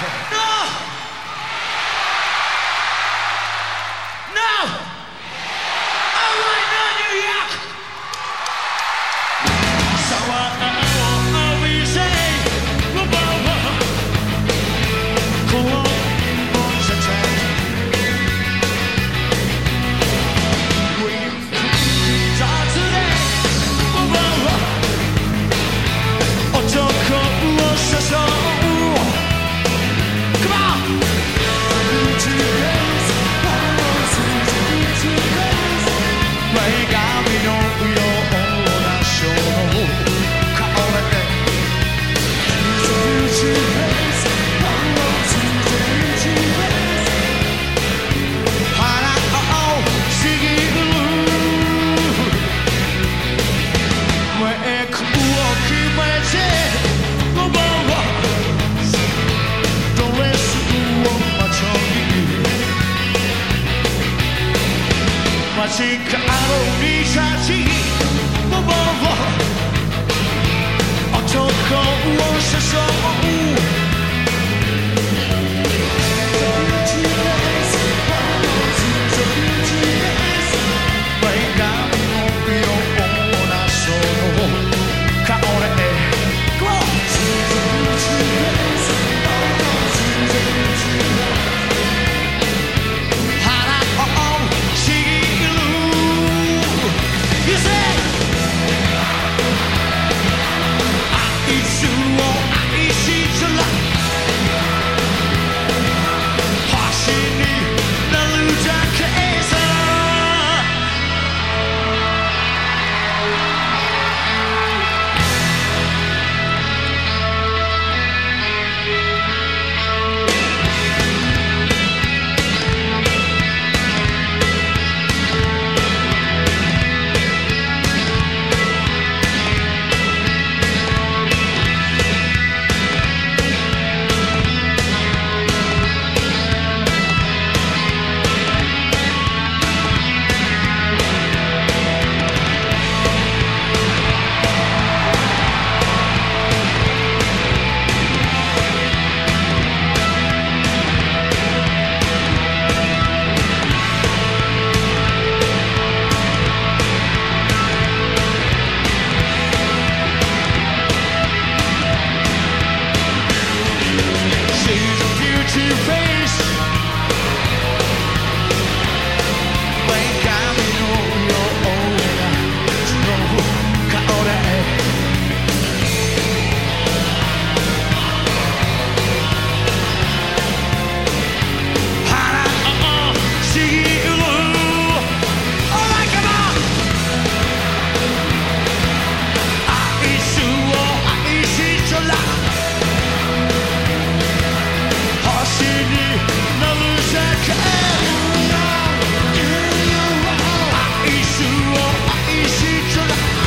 No! No! しくあの医者しもう she should